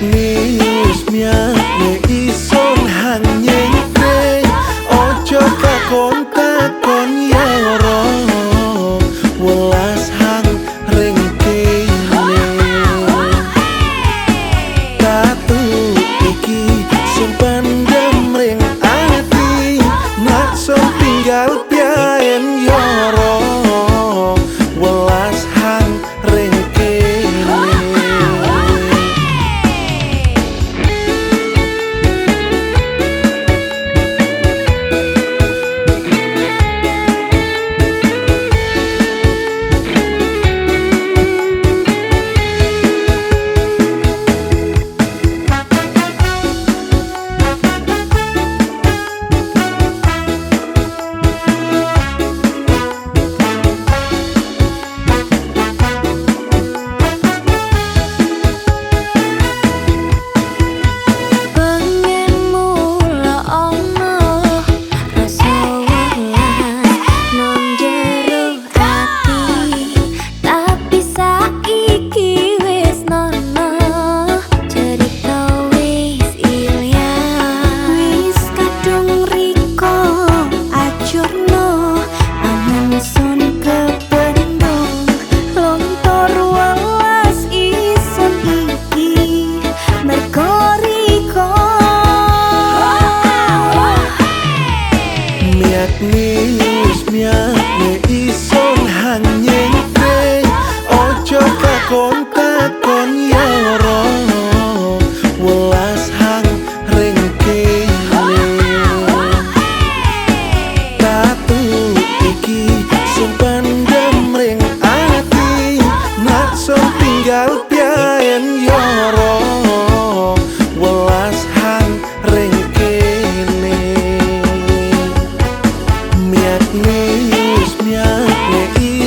me. Мият ми, лиш мя, не и сон ханьен те, очо ка конта коня. At least me, me, me,